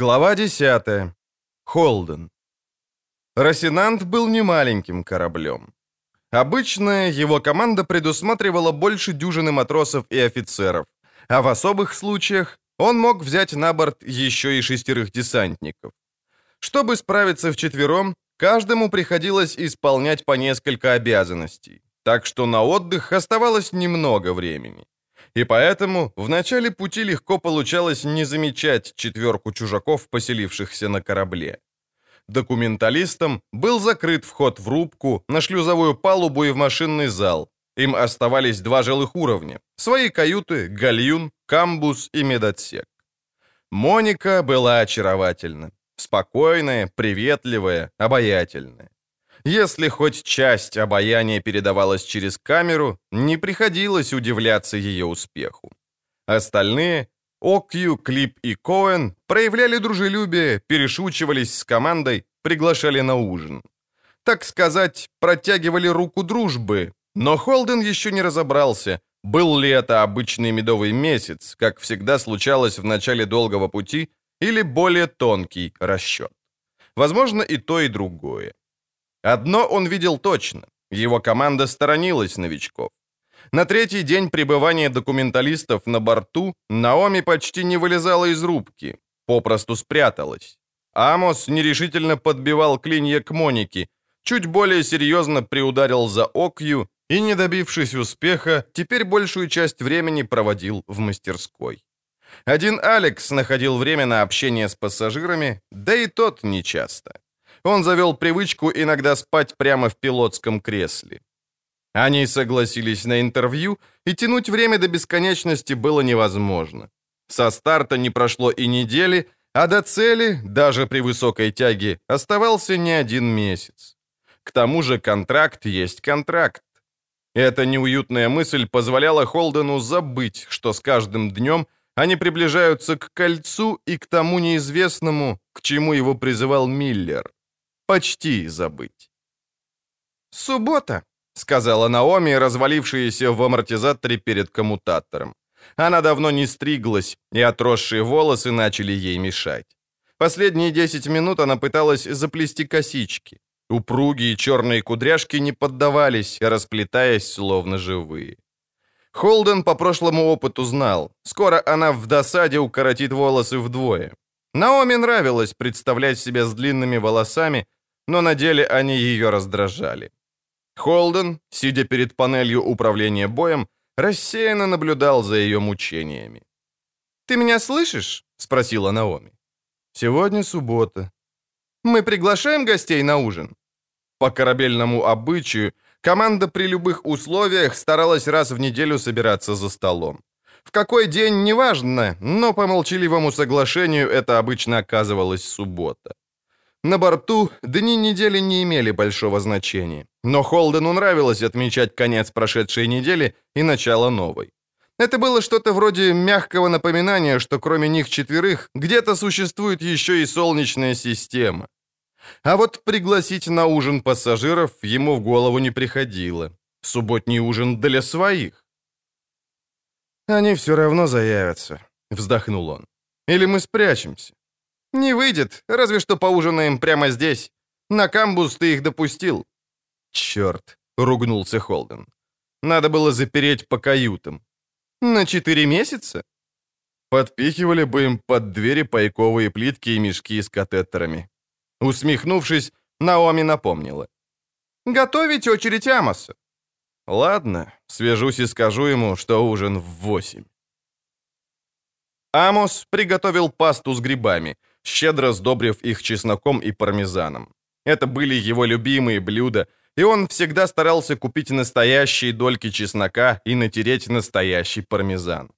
Глава 10. Холден. Росинант был немаленьким кораблем. Обычно его команда предусматривала больше дюжины матросов и офицеров, а в особых случаях он мог взять на борт еще и шестерых десантников. Чтобы справиться вчетвером, каждому приходилось исполнять по несколько обязанностей, так что на отдых оставалось немного времени. И поэтому в начале пути легко получалось не замечать четверку чужаков, поселившихся на корабле. Документалистам был закрыт вход в рубку, на шлюзовую палубу и в машинный зал. Им оставались два жилых уровня. Свои каюты, гальюн, камбус и медотсек. Моника была очаровательна. Спокойная, приветливая, обаятельная. Если хоть часть обаяния передавалась через камеру, не приходилось удивляться ее успеху. Остальные, Окью, Клип и Коэн, проявляли дружелюбие, перешучивались с командой, приглашали на ужин. Так сказать, протягивали руку дружбы, но Холден еще не разобрался, был ли это обычный медовый месяц, как всегда случалось в начале долгого пути, или более тонкий расчет. Возможно, и то, и другое. Одно он видел точно. Его команда сторонилась новичков. На третий день пребывания документалистов на борту Наоми почти не вылезала из рубки, попросту спряталась. Амос нерешительно подбивал клинья к Монике, чуть более серьезно приударил за Окью и, не добившись успеха, теперь большую часть времени проводил в мастерской. Один Алекс находил время на общение с пассажирами, да и тот нечасто. Он завел привычку иногда спать прямо в пилотском кресле. Они согласились на интервью, и тянуть время до бесконечности было невозможно. Со старта не прошло и недели, а до цели, даже при высокой тяге, оставался не один месяц. К тому же контракт есть контракт. Эта неуютная мысль позволяла Холдену забыть, что с каждым днем они приближаются к кольцу и к тому неизвестному, к чему его призывал Миллер. Почти забыть. «Суббота», — сказала Наоми, развалившаяся в амортизаторе перед коммутатором. Она давно не стриглась, и отросшие волосы начали ей мешать. Последние 10 минут она пыталась заплести косички. Упругие черные кудряшки не поддавались, расплетаясь словно живые. Холден по прошлому опыту знал, скоро она в досаде укоротит волосы вдвое. Наоми нравилось представлять себя с длинными волосами, но на деле они ее раздражали. Холден, сидя перед панелью управления боем, рассеянно наблюдал за ее мучениями. «Ты меня слышишь?» — спросила Наоми. «Сегодня суббота. Мы приглашаем гостей на ужин?» По корабельному обычаю команда при любых условиях старалась раз в неделю собираться за столом. В какой день, неважно, но по молчаливому соглашению это обычно оказывалась суббота. На борту дни недели не имели большого значения, но Холдену нравилось отмечать конец прошедшей недели и начало новой. Это было что-то вроде мягкого напоминания, что кроме них четверых где-то существует еще и Солнечная система. А вот пригласить на ужин пассажиров ему в голову не приходило. Субботний ужин для своих. «Они все равно заявятся», — вздохнул он. «Или мы спрячемся. «Не выйдет, разве что поужинаем прямо здесь. На камбус ты их допустил». «Черт», — ругнулся Холден. «Надо было запереть по каютам». «На четыре месяца?» Подпихивали бы им под двери пайковые плитки и мешки с катетерами. Усмехнувшись, Наоми напомнила. «Готовить очередь Амоса». «Ладно, свяжусь и скажу ему, что ужин в восемь». Амос приготовил пасту с грибами, щедро сдобрив их чесноком и пармезаном. Это были его любимые блюда, и он всегда старался купить настоящие дольки чеснока и натереть настоящий пармезан.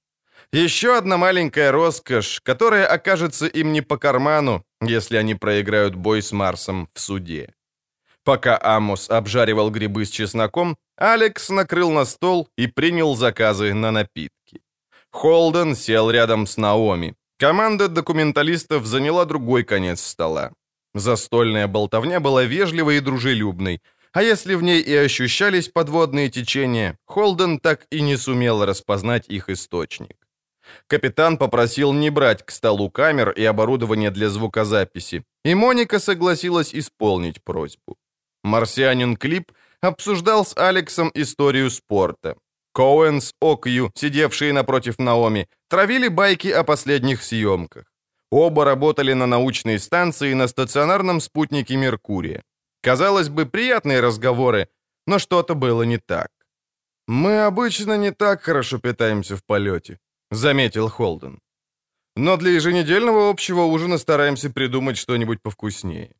Еще одна маленькая роскошь, которая окажется им не по карману, если они проиграют бой с Марсом в суде. Пока Амос обжаривал грибы с чесноком, Алекс накрыл на стол и принял заказы на напитки. Холден сел рядом с Наоми, Команда документалистов заняла другой конец стола. Застольная болтовня была вежливой и дружелюбной, а если в ней и ощущались подводные течения, Холден так и не сумел распознать их источник. Капитан попросил не брать к столу камер и оборудование для звукозаписи, и Моника согласилась исполнить просьбу. Марсианин Клип обсуждал с Алексом историю спорта. Коуэн с Окью, сидевшие напротив Наоми, травили байки о последних съемках. Оба работали на научной станции на стационарном спутнике Меркурия. Казалось бы, приятные разговоры, но что-то было не так. «Мы обычно не так хорошо питаемся в полете», — заметил Холден. «Но для еженедельного общего ужина стараемся придумать что-нибудь повкуснее».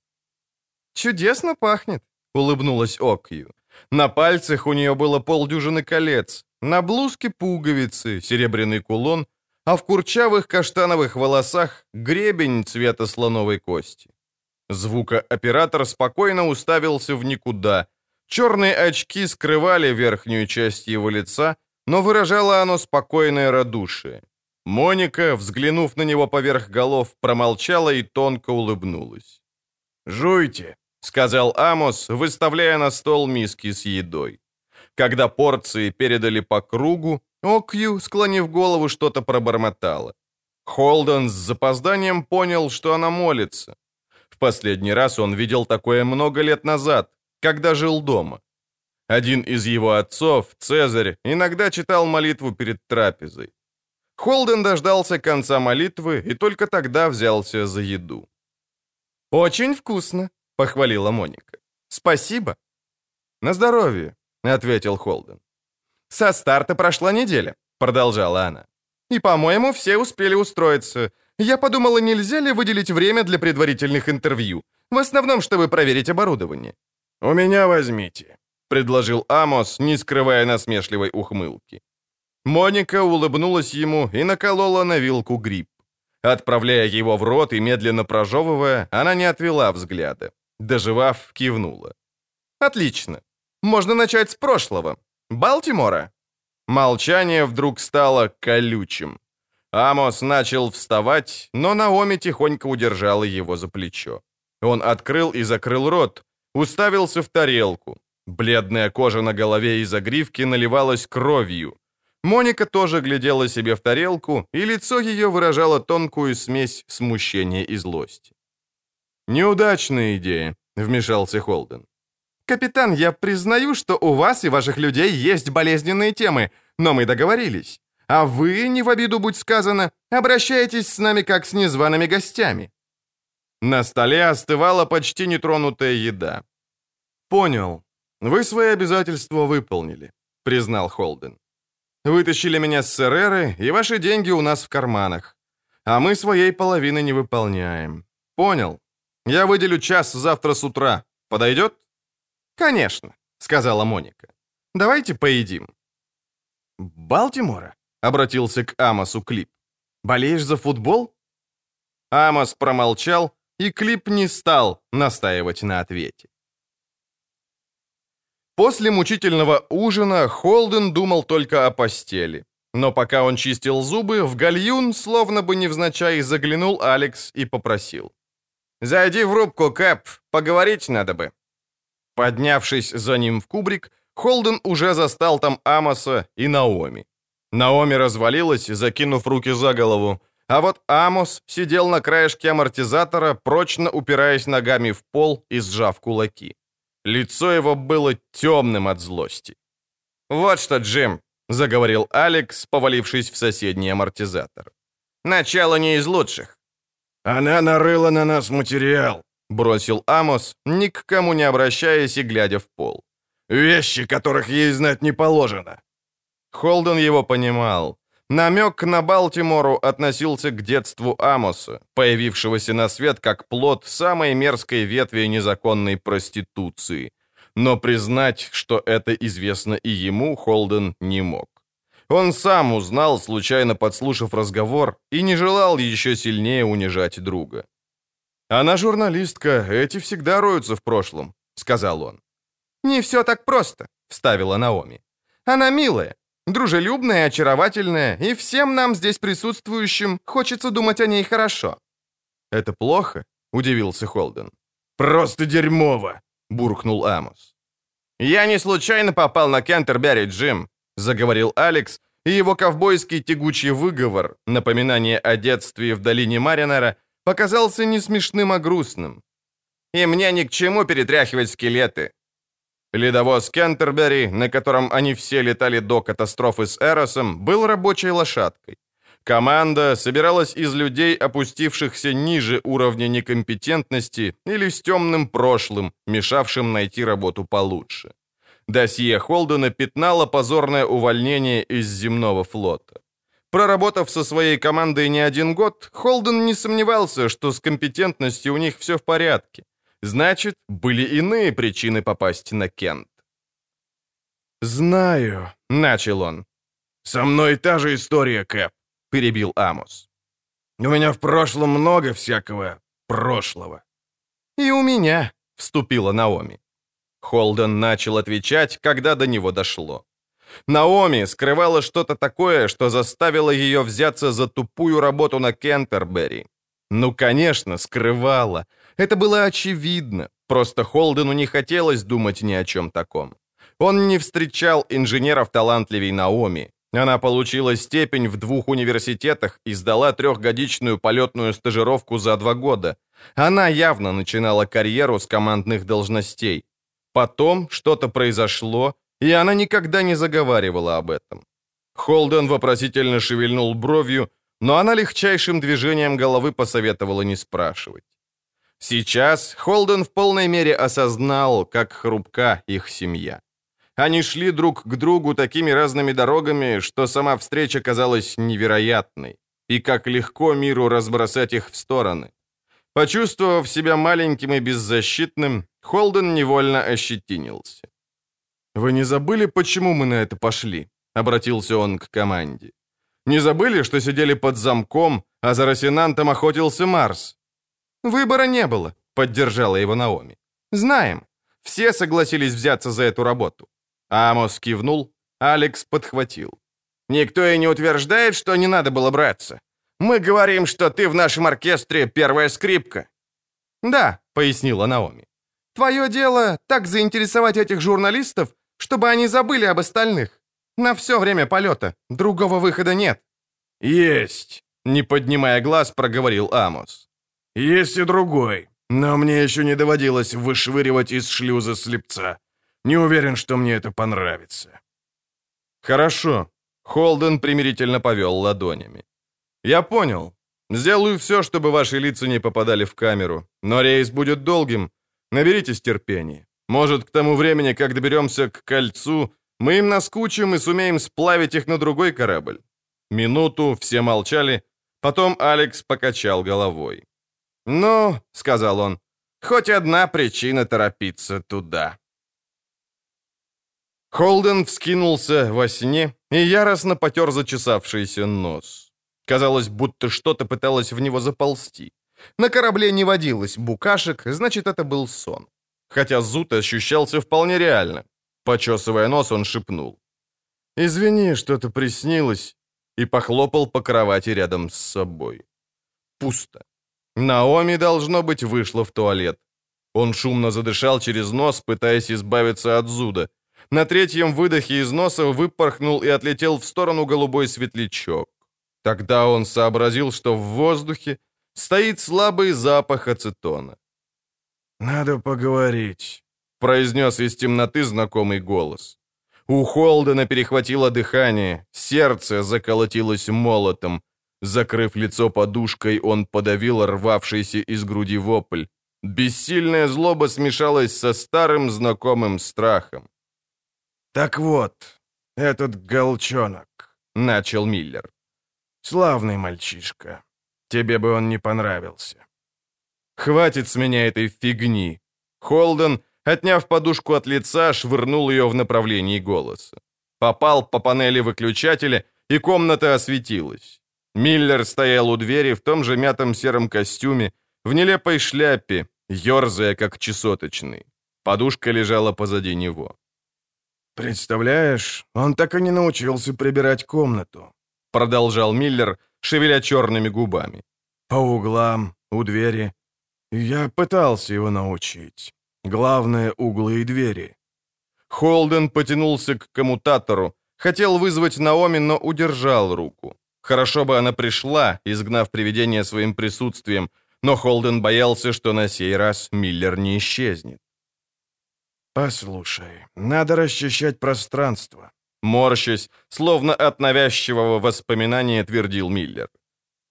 «Чудесно пахнет», — улыбнулась Окью. На пальцах у нее было полдюжины колец, на блузке пуговицы, серебряный кулон, а в курчавых каштановых волосах гребень цвета слоновой кости. Звукооператор спокойно уставился в никуда. Черные очки скрывали верхнюю часть его лица, но выражало оно спокойное радушие. Моника, взглянув на него поверх голов, промолчала и тонко улыбнулась. «Жуйте», — сказал Амос, выставляя на стол миски с едой. Когда порции передали по кругу, Окью, склонив голову, что-то пробормотала. Холден с запозданием понял, что она молится. В последний раз он видел такое много лет назад, когда жил дома. Один из его отцов, Цезарь, иногда читал молитву перед трапезой. Холден дождался конца молитвы и только тогда взялся за еду. «Очень вкусно», — похвалила Моника. «Спасибо». «На здоровье», — ответил Холден. «Со старта прошла неделя», — продолжала она. «И, по-моему, все успели устроиться. Я подумала, нельзя ли выделить время для предварительных интервью, в основном, чтобы проверить оборудование». «У меня возьмите», — предложил Амос, не скрывая насмешливой ухмылки. Моника улыбнулась ему и наколола на вилку гриб. Отправляя его в рот и медленно прожевывая, она не отвела взгляда. Доживав, кивнула. «Отлично. Можно начать с прошлого. Балтимора?» Молчание вдруг стало колючим. Амос начал вставать, но Наоми тихонько удержала его за плечо. Он открыл и закрыл рот, уставился в тарелку. Бледная кожа на голове и загривке наливалась кровью. Моника тоже глядела себе в тарелку, и лицо ее выражало тонкую смесь смущения и злости. «Неудачная идея», — вмешался Холден. «Капитан, я признаю, что у вас и ваших людей есть болезненные темы, но мы договорились. А вы, не в обиду будь сказано, обращаетесь с нами как с незваными гостями». На столе остывала почти нетронутая еда. «Понял. Вы свои обязательства выполнили», — признал Холден. «Вытащили меня с Сереры, и ваши деньги у нас в карманах. А мы своей половины не выполняем. Понял. Я выделю час завтра с утра. Подойдет?» «Конечно», — сказала Моника. «Давайте поедим». «Балтимора?» — обратился к Амосу Клип. «Болеешь за футбол?» Амос промолчал, и Клип не стал настаивать на ответе. После мучительного ужина Холден думал только о постели. Но пока он чистил зубы, в гальюн, словно бы невзначай, заглянул Алекс и попросил. «Зайди в рубку, Кэп, поговорить надо бы». Поднявшись за ним в кубрик, Холден уже застал там Амоса и Наоми. Наоми развалилась, закинув руки за голову, а вот Амос сидел на краешке амортизатора, прочно упираясь ногами в пол и сжав кулаки. Лицо его было темным от злости. «Вот что, Джим», — заговорил Алекс, повалившись в соседний амортизатор. «Начало не из лучших». «Она нарыла на нас материал», бросил Амос, ни к кому не обращаясь и глядя в пол. «Вещи, которых ей знать не положено». Холден его понимал. Намек на Балтимору относился к детству Амоса, появившегося на свет как плод самой мерзкой ветви незаконной проституции. Но признать, что это известно и ему, Холден не мог. Он сам узнал, случайно подслушав разговор, и не желал еще сильнее унижать друга. «Она журналистка, эти всегда роются в прошлом», — сказал он. «Не все так просто», — вставила Наоми. «Она милая, дружелюбная, очаровательная, и всем нам здесь присутствующим хочется думать о ней хорошо». «Это плохо?» — удивился Холден. «Просто дерьмово!» — буркнул Амос. «Я не случайно попал на Кентербери, Джим», — заговорил Алекс, и его ковбойский тягучий выговор, напоминание о детстве в долине Маринера, показался не смешным, а грустным. «И мне ни к чему перетряхивать скелеты». Ледовоз Кентербери, на котором они все летали до катастрофы с Эросом, был рабочей лошадкой. Команда собиралась из людей, опустившихся ниже уровня некомпетентности или с темным прошлым, мешавшим найти работу получше. Досье Холдена пятнало позорное увольнение из земного флота. Проработав со своей командой не один год, Холден не сомневался, что с компетентностью у них все в порядке. Значит, были иные причины попасть на Кент. «Знаю», — начал он. «Со мной та же история, Кэп», — перебил Амос. «У меня в прошлом много всякого прошлого». «И у меня», — вступила Наоми. Холден начал отвечать, когда до него дошло. Наоми скрывала что-то такое, что заставило ее взяться за тупую работу на Кентербери. Ну, конечно, скрывала. Это было очевидно. Просто Холдену не хотелось думать ни о чем таком. Он не встречал инженеров талантливей Наоми. Она получила степень в двух университетах и сдала трехгодичную полетную стажировку за два года. Она явно начинала карьеру с командных должностей. Потом что-то произошло, и она никогда не заговаривала об этом. Холден вопросительно шевельнул бровью, но она легчайшим движением головы посоветовала не спрашивать. Сейчас Холден в полной мере осознал, как хрупка их семья. Они шли друг к другу такими разными дорогами, что сама встреча казалась невероятной, и как легко миру разбросать их в стороны. Почувствовав себя маленьким и беззащитным, Холден невольно ощетинился. «Вы не забыли, почему мы на это пошли?» — обратился он к команде. «Не забыли, что сидели под замком, а за Росинантом охотился Марс?» «Выбора не было», — поддержала его Наоми. «Знаем. Все согласились взяться за эту работу». Амос кивнул, Алекс подхватил. «Никто и не утверждает, что не надо было браться. Мы говорим, что ты в нашем оркестре первая скрипка». «Да», — пояснила Наоми. «Твое дело так заинтересовать этих журналистов, чтобы они забыли об остальных. На все время полета. Другого выхода нет». «Есть», — не поднимая глаз, проговорил Амос. «Есть и другой, но мне еще не доводилось вышвыривать из шлюза слепца. Не уверен, что мне это понравится». «Хорошо», — Холден примирительно повел ладонями. «Я понял. Сделаю все, чтобы ваши лица не попадали в камеру. Но рейс будет долгим. Наберитесь терпения. Может, к тому времени, как доберемся к кольцу, мы им наскучим и сумеем сплавить их на другой корабль». Минуту все молчали, потом Алекс покачал головой. «Ну», — сказал он, — «хоть одна причина торопиться туда». Холден вскинулся во сне и яростно потер зачесавшийся нос. Казалось, будто что-то пыталось в него заползти. На корабле не водилось букашек, значит, это был сон. Хотя зуд ощущался вполне реально. Почесывая нос, он шепнул. «Извини, что-то приснилось», и похлопал по кровати рядом с собой. Пусто. Наоми, должно быть, вышла в туалет. Он шумно задышал через нос, пытаясь избавиться от зуда. На третьем выдохе из носа выпорхнул и отлетел в сторону голубой светлячок. Тогда он сообразил, что в воздухе стоит слабый запах ацетона. «Надо поговорить», — произнес из темноты знакомый голос. У Холдена перехватило дыхание, сердце заколотилось молотом. Закрыв лицо подушкой, он подавил рвавшийся из груди вопль. Бессильная злоба смешалась со старым знакомым страхом. «Так вот, этот голчонок», — начал Миллер. Славный мальчишка. Тебе бы он не понравился. Хватит с меня этой фигни. Холден, отняв подушку от лица, швырнул ее в направлении голоса. Попал по панели выключателя, и комната осветилась. Миллер стоял у двери в том же мятом сером костюме, в нелепой шляпе, ерзая, как чесоточный. Подушка лежала позади него. «Представляешь, он так и не научился прибирать комнату продолжал Миллер, шевеля черными губами. «По углам, у двери. Я пытался его научить. Главное — углы и двери». Холден потянулся к коммутатору, Хотел вызвать Наоми, но удержал руку. Хорошо бы она пришла, изгнав привидение своим присутствием, но Холден боялся, что на сей раз Миллер не исчезнет. «Послушай, надо расчищать пространство», — морщась, словно от навязчивого воспоминания твердил Миллер.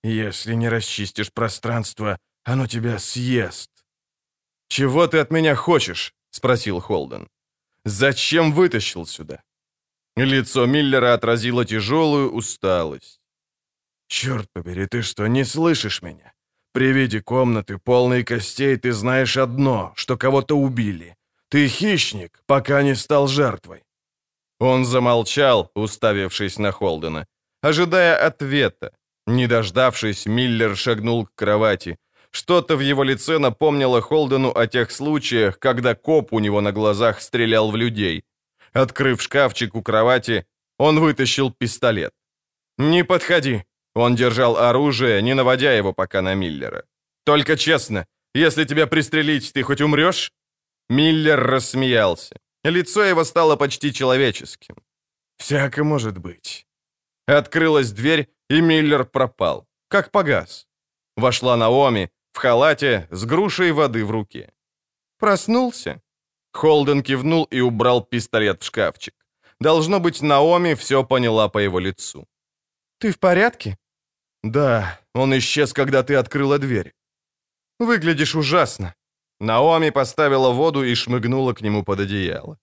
«Если не расчистишь пространство, оно тебя съест». «Чего ты от меня хочешь?» — спросил Холден. «Зачем вытащил сюда?» Лицо Миллера отразило тяжелую усталость. «Черт побери, ты что, не слышишь меня? При виде комнаты, полной костей, ты знаешь одно, что кого-то убили. Ты хищник, пока не стал жертвой». Он замолчал, уставившись на Холдена, ожидая ответа. Не дождавшись, Миллер шагнул к кровати. Что-то в его лице напомнило Холдену о тех случаях, когда коп у него на глазах стрелял в людей. Открыв шкафчик у кровати, он вытащил пистолет. «Не подходи!» Он держал оружие, не наводя его пока на Миллера. «Только честно, если тебя пристрелить, ты хоть умрешь?» Миллер рассмеялся. Лицо его стало почти человеческим. «Всяко может быть». Открылась дверь, и Миллер пропал, как погас. Вошла Наоми в халате с грушей воды в руке. «Проснулся?» Холден кивнул и убрал пистолет в шкафчик. Должно быть, Наоми все поняла по его лицу. «Ты в порядке?» «Да, он исчез, когда ты открыла дверь». «Выглядишь ужасно». Наоми поставила воду и шмыгнула к нему под одеяло.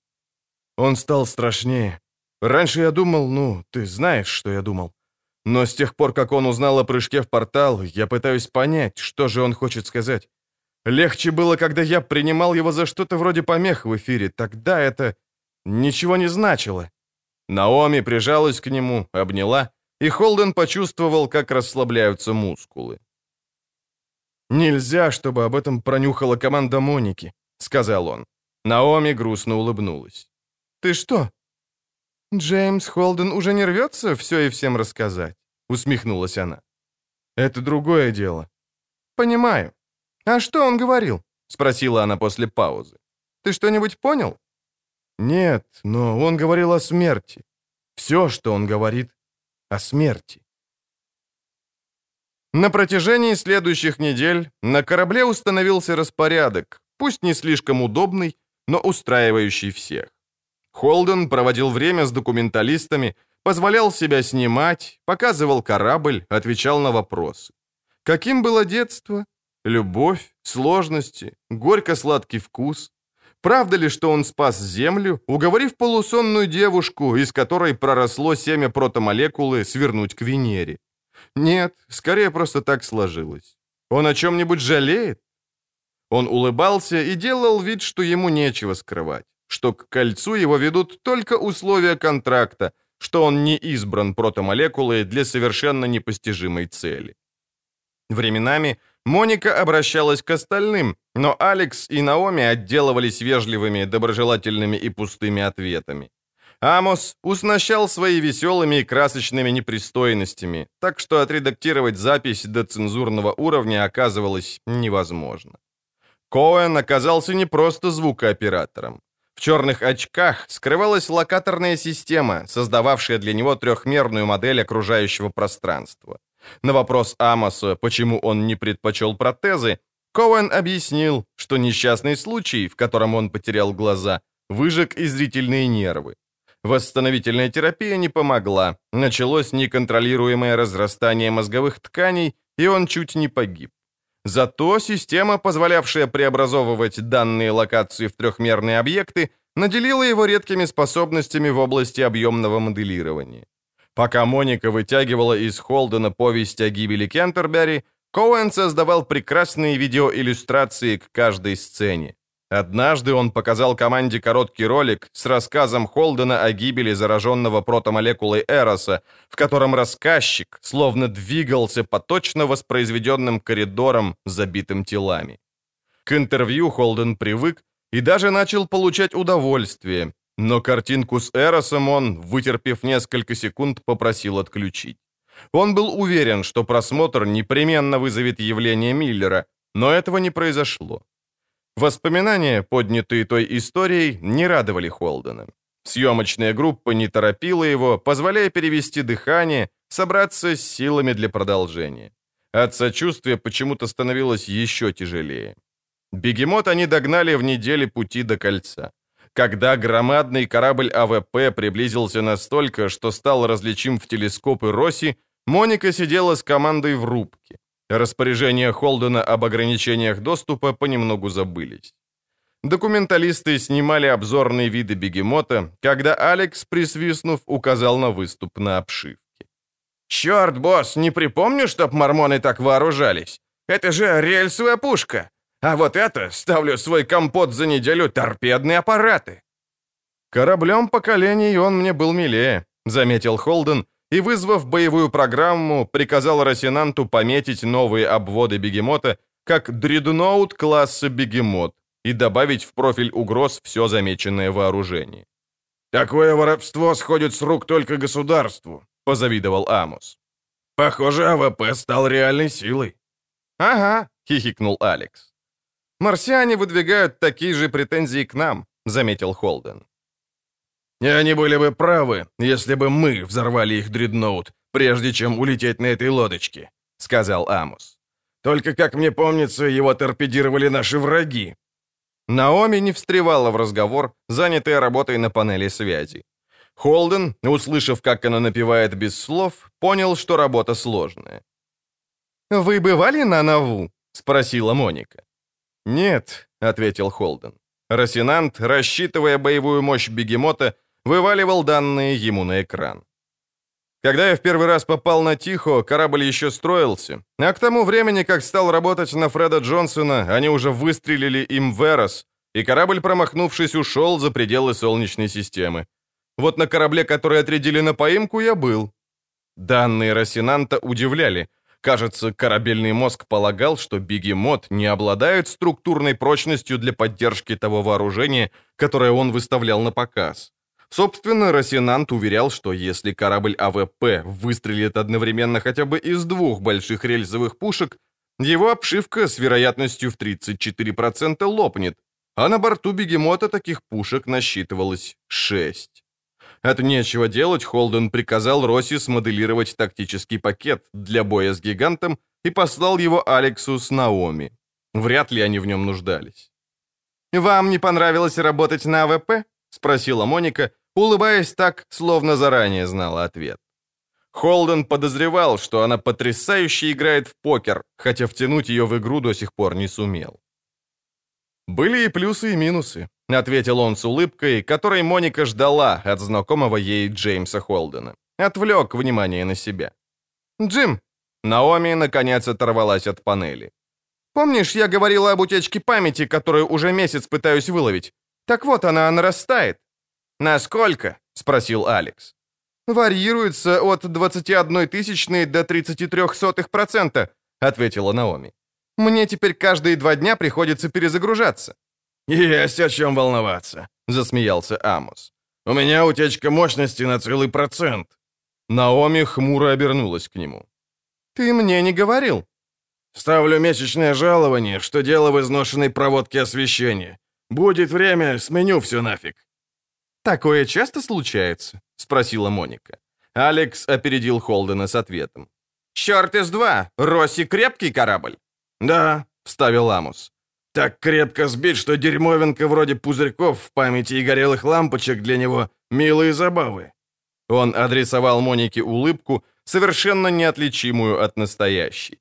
Он стал страшнее. Раньше я думал, ну, ты знаешь, что я думал. Но с тех пор, как он узнал о прыжке в портал, я пытаюсь понять, что же он хочет сказать. Легче было, когда я принимал его за что-то вроде помех в эфире. Тогда это ничего не значило. Наоми прижалась к нему, обняла, и Холден почувствовал, как расслабляются мускулы. «Нельзя, чтобы об этом пронюхала команда Моники», — сказал он. Наоми грустно улыбнулась. «Ты что?» «Джеймс Холден уже не рвется все и всем рассказать?» — усмехнулась она. «Это другое дело». «Понимаю. А что он говорил?» — спросила она после паузы. «Ты что-нибудь понял?» «Нет, но он говорил о смерти. Все, что он говорит, о смерти. На протяжении следующих недель на корабле установился распорядок, пусть не слишком удобный, но устраивающий всех. Холден проводил время с документалистами, позволял себя снимать, показывал корабль, отвечал на вопросы. Каким было детство? Любовь, сложности, горько-сладкий вкус. Правда ли, что он спас Землю, уговорив полусонную девушку, из которой проросло семя протомолекулы, свернуть к Венере? Нет, скорее просто так сложилось. Он о чем-нибудь жалеет? Он улыбался и делал вид, что ему нечего скрывать, что к кольцу его ведут только условия контракта, что он не избран протомолекулой для совершенно непостижимой цели. Временами Моника обращалась к остальным, но Алекс и Наоми отделывались вежливыми, доброжелательными и пустыми ответами. Амос уснащал свои веселыми и красочными непристойностями, так что отредактировать запись до цензурного уровня оказывалось невозможно. Коэн оказался не просто звукооператором. В черных очках скрывалась локаторная система, создававшая для него трехмерную модель окружающего пространства. На вопрос Амоса, почему он не предпочел протезы, Коуэн объяснил, что несчастный случай, в котором он потерял глаза, выжег и зрительные нервы. Восстановительная терапия не помогла, началось неконтролируемое разрастание мозговых тканей, и он чуть не погиб. Зато система, позволявшая преобразовывать данные локации в трехмерные объекты, наделила его редкими способностями в области объемного моделирования. Пока Моника вытягивала из Холдена повесть о гибели Кентербери, Коуэн создавал прекрасные видеоиллюстрации к каждой сцене. Однажды он показал команде короткий ролик с рассказом Холдена о гибели зараженного протомолекулой Эроса, в котором рассказчик словно двигался по точно воспроизведенным коридорам, забитым телами. К интервью Холден привык и даже начал получать удовольствие, но картинку с Эросом он, вытерпев несколько секунд, попросил отключить. Он был уверен, что просмотр непременно вызовет явление Миллера, но этого не произошло. Воспоминания, поднятые той историей, не радовали Холдена. Съемочная группа не торопила его, позволяя перевести дыхание, собраться с силами для продолжения. От сочувствия почему-то становилось еще тяжелее. Бегемот они догнали в неделе пути до кольца. Когда громадный корабль АВП приблизился настолько, что стал различим в телескопы Росси, Моника сидела с командой в рубке. Распоряжения Холдена об ограничениях доступа понемногу забылись. Документалисты снимали обзорные виды бегемота, когда Алекс, присвистнув, указал на выступ на обшивке. «Черт, босс, не припомню, чтоб мормоны так вооружались. Это же рельсовая пушка. А вот это, ставлю свой компот за неделю, торпедные аппараты». «Кораблем поколений он мне был милее», — заметил Холден, и, вызвав боевую программу, приказал Росинанту пометить новые обводы бегемота как дредноут класса бегемот, и добавить в профиль угроз все замеченное вооружение. «Такое воровство сходит с рук только государству», — позавидовал Амос. «Похоже, АВП стал реальной силой». «Ага», — хихикнул Алекс. «Марсиане выдвигают такие же претензии к нам», — заметил Холден. «И они были бы правы, если бы мы взорвали их дредноут, прежде чем улететь на этой лодочке», — сказал Амос. «Только, как мне помнится, его торпедировали наши враги, Наоми не встревала в разговор, занятая работой на панели связи. Холден, услышав, как она напевает без слов, понял, что работа сложная. «Вы бывали на Наву?» — спросила Моника. «Нет», — ответил Холден. Росинант, рассчитывая боевую мощь бегемота, вываливал данные ему на экран. Когда я в первый раз попал на Тихо, корабль еще строился, а к тому времени, как стал работать на Фреда Джонсона, они уже выстрелили им в Эрос, и корабль, промахнувшись, ушел за пределы Солнечной системы. Вот на корабле, который отрядили на поимку, я был. Данные Росинанта удивляли. Кажется, корабельный мозг полагал, что бегемот не обладает структурной прочностью для поддержки того вооружения, которое он выставлял на показ. Собственно, Росинант уверял, что если корабль АВП выстрелит одновременно хотя бы из двух больших рельсовых пушек, его обшивка с вероятностью в 34% лопнет, а на борту бегемота таких пушек насчитывалось 6. От нечего делать Холден приказал Росси смоделировать тактический пакет для боя с гигантом и послал его Алексу с Наоми. Вряд ли они в нем нуждались. «Вам не понравилось работать на АВП?» — спросила Моника, улыбаясь так, словно заранее знала ответ. Холден подозревал, что она потрясающе играет в покер, хотя втянуть ее в игру до сих пор не сумел. «Были и плюсы, и минусы», — ответил он с улыбкой, которой Моника ждала от знакомого ей Джеймса Холдена. Отвлек внимание на себя. «Джим!» Наоми, наконец, оторвалась от панели. «Помнишь, я говорила об утечке памяти, которую уже месяц пытаюсь выловить? Так вот, она нарастает. «Насколько?» — спросил Алекс. «Варьируется от 21 тысячной до 33 сотых процента», — ответила Наоми. «Мне теперь каждые два дня приходится перезагружаться». «Есть о чем волноваться», — засмеялся Амос. «У меня утечка мощности на целый процент». Наоми хмуро обернулась к нему. «Ты мне не говорил?» «Ставлю месячное жалование, что дело в изношенной проводке освещения. Будет время, сменю все нафиг». «Такое часто случается?» — спросила Моника. Алекс опередил Холдена с ответом. «Черт из два! Росси крепкий корабль!» «Да», — вставил Амус. «Так крепко сбит, что дерьмовинка вроде пузырьков в памяти и горелых лампочек для него — милые забавы». Он адресовал Монике улыбку, совершенно неотличимую от настоящей.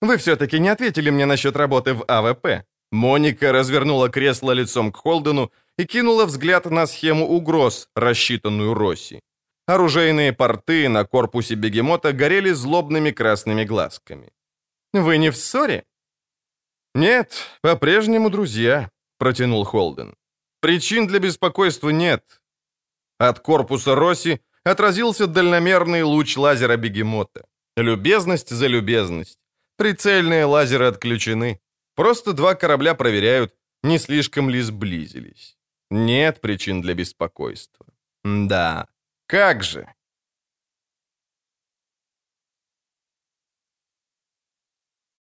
«Вы все-таки не ответили мне насчет работы в АВП». Моника развернула кресло лицом к Холдену и кинула взгляд на схему угроз, рассчитанную Росси. Оружейные порты на корпусе бегемота горели злобными красными глазками. «Вы не в ссоре?» «Нет, по-прежнему друзья», — протянул Холден. «Причин для беспокойства нет». От корпуса Росси отразился дальномерный луч лазера бегемота. Любезность за любезность. Прицельные лазеры отключены. Просто два корабля проверяют, не слишком ли сблизились. Нет причин для беспокойства. Да, как же.